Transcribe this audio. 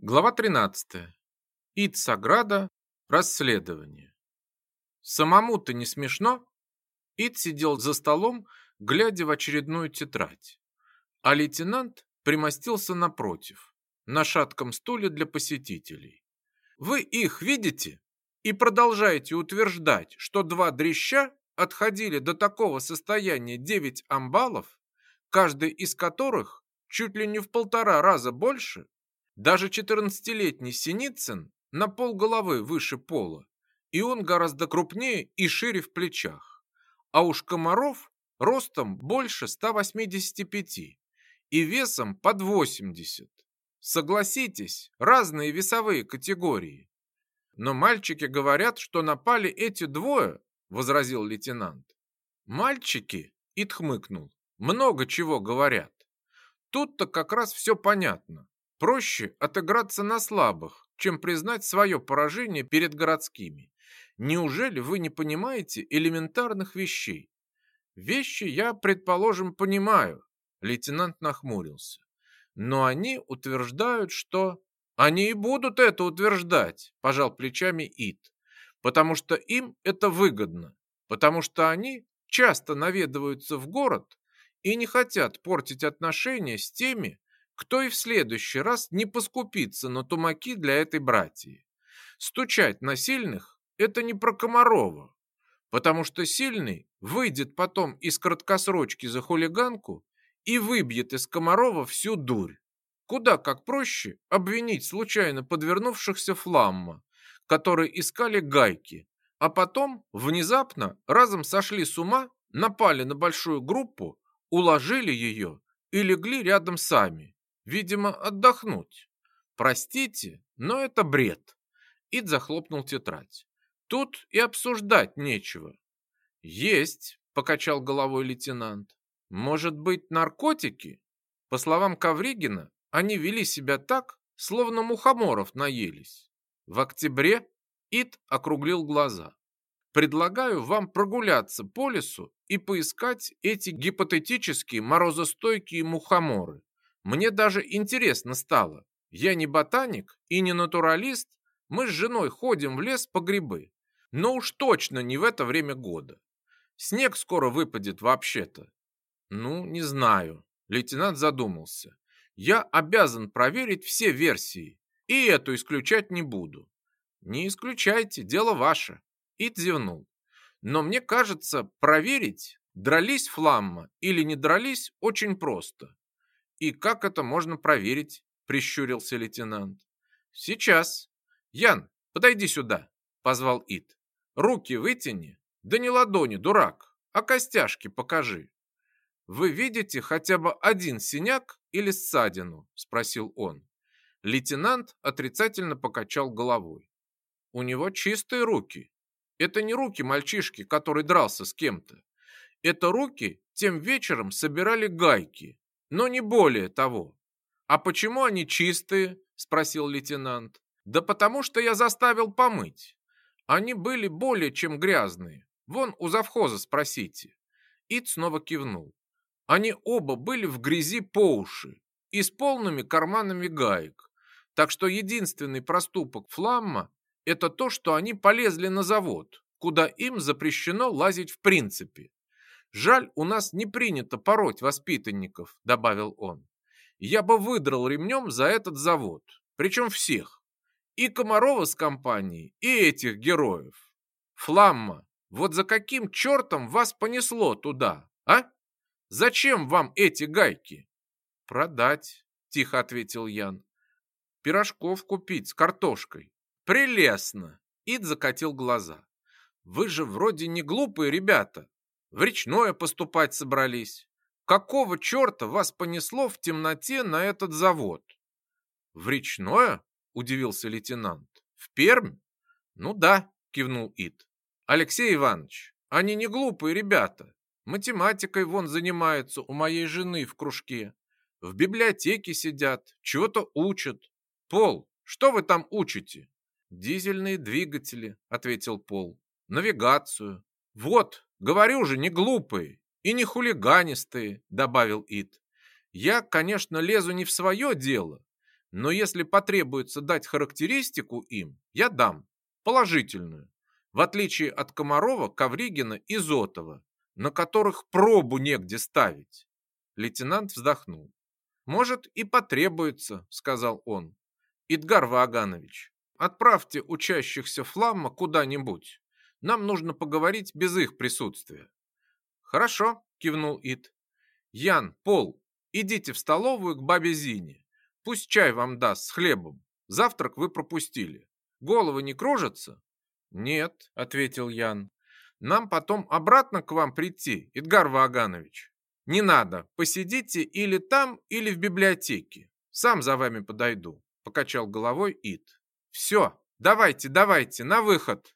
Глава 13. Ид. Расследование. Самому-то не смешно? Ид сидел за столом, глядя в очередную тетрадь. А лейтенант примостился напротив, на шатком стуле для посетителей. Вы их видите? И продолжаете утверждать, что два дрища отходили до такого состояния 9 амбалов, каждый из которых чуть ли не в полтора раза больше, даже 14-летний Синицын на полголовы выше пола, и он гораздо крупнее и шире в плечах. А уж Комаров ростом больше 185 и весом под 80. Согласитесь, разные весовые категории. Но мальчики говорят, что напали эти двое, возразил лейтенант. Мальчики, Ит хмыкнул, много чего говорят. Тут-то как раз все понятно. Проще отыграться на слабых, чем признать свое поражение перед городскими. Неужели вы не понимаете элементарных вещей? Вещи я, предположим, понимаю, лейтенант нахмурился. Но они утверждают, что... Они и будут это утверждать, пожал плечами Ит, потому что им это выгодно, потому что они часто наведываются в город и не хотят портить отношения с теми, кто и в следующий раз не поскупится на тумаки для этой братьи. Стучать на сильных – это не про Комарова, потому что сильный выйдет потом из краткосрочки за хулиганку и выбьет из Комарова всю дурь. Куда как проще обвинить случайно подвернувшихся фламма, которые искали гайки, а потом внезапно разом сошли с ума, напали на большую группу, уложили ее и легли рядом сами. Видимо, отдохнуть. Простите, но это бред. Ид захлопнул тетрадь. Тут и обсуждать нечего. Есть, покачал головой лейтенант. Может быть, наркотики? По словам Ковригина, они вели себя так, словно мухоморов наелись. В октябре Ид округлил глаза. Предлагаю вам прогуляться по лесу и поискать эти гипотетические морозостойкие мухоморы. Мне даже интересно стало. Я не ботаник и не натуралист, мы с женой ходим в лес по грибы. Но уж точно не в это время года. Снег скоро выпадет вообще-то. Ну, не знаю. Лейтенант задумался. Я обязан проверить все версии, и эту исключать не буду. Не исключайте, дело ваше. Ит зевнул. Но мне кажется, проверить, дрались Фламма или не дрались, очень просто. «И как это можно проверить?» – прищурился лейтенант. «Сейчас. Ян, подойди сюда», – позвал Ит. «Руки вытяни. Да не ладони, дурак, а костяшки покажи». «Вы видите хотя бы один синяк или ссадину?» – спросил он. Лейтенант отрицательно покачал головой. «У него чистые руки. Это не руки мальчишки, который дрался с кем-то. Это руки тем вечером собирали гайки, но не более того. А почему они чистые? спросил лейтенант. Да потому что я заставил помыть. Они были более чем грязные. Вон у завхоза спросите. Ид снова кивнул. Они оба были в грязи по уши и с полными карманами гаек. Так что единственный проступок Фламма – это то, что они полезли на завод, куда им запрещено лазить в принципе. Жаль, у нас не принято пороть воспитанников, добавил он. Я бы выдрал ремнем за этот завод, причем всех. И Комарова с компанией, и этих героев. Фламма, вот за каким чертом вас понесло туда, а? Зачем вам эти гайки? Продать, тихо ответил Ян. Пирожков купить с картошкой. Прелестно. Ид закатил глаза. Вы же вроде не глупые ребята. В речное поступать собрались. Какого черта вас понесло в темноте на этот завод? В речное? Удивился лейтенант. В Пермь? Ну да, кивнул Ит. Алексей Иванович, они не глупые ребята. Математикой вон занимаются у моей жены в кружке. В библиотеке сидят, чего-то учат. Пол, что вы там учите? Дизельные двигатели, ответил Пол. Навигацию. Вот, Говорю же, не глупые и не хулиганистые, добавил Ит. Я, конечно, лезу не в свое дело. Но если потребуется дать характеристику им, я дам. Положительную. В отличие от Комарова, Ковригина и Зотова, на которых пробу негде ставить. Лейтенант вздохнул. «Может, и потребуется», — сказал он. «Идгар Ваганович, отправьте учащихся фламма куда-нибудь. Нам нужно поговорить без их присутствия». «Хорошо», — кивнул Ид. «Ян, Пол, идите в столовую к бабе Зине. Пусть чай вам даст с хлебом. Завтрак вы пропустили. Головы не кружатся?» «Нет», — ответил Ян. «Нам потом обратно к вам прийти, Идгар Ваганович». «Не надо. Посидите или там, или в библиотеке. Сам за вами подойду», — покачал головой Ид. «Все, давайте, давайте, на выход!»